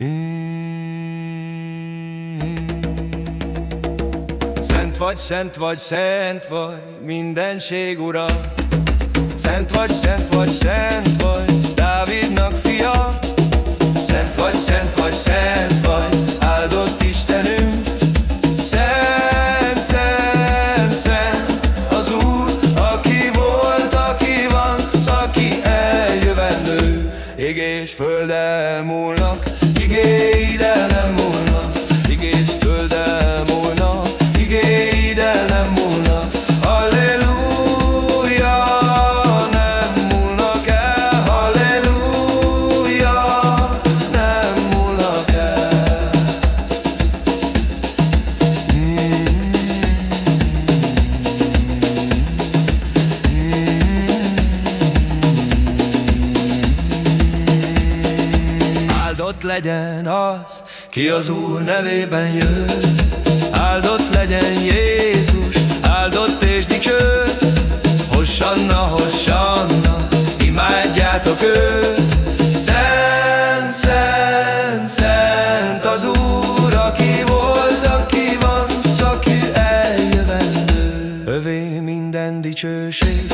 Szent vagy, szent vagy, szent vagy, mindenség ura. Szent vagy, szent vagy, szent vagy, Dávidnak fia. Szent vagy, szent vagy, szent vagy, áldott Istenünk. Szent, szent, szent, az Úr, aki volt, aki van, aki eljövendő. Ég és föld elmúlnak, Liguei da namorada Áldott legyen az, ki az Úr nevében jön. Áldott legyen Jézus, áldott és dicsőt. Hossanna, hossanna, imádjátok őt. Szent, szent, szent az Úr, aki volt, aki van, aki eljövendő. Övé minden dicsőség,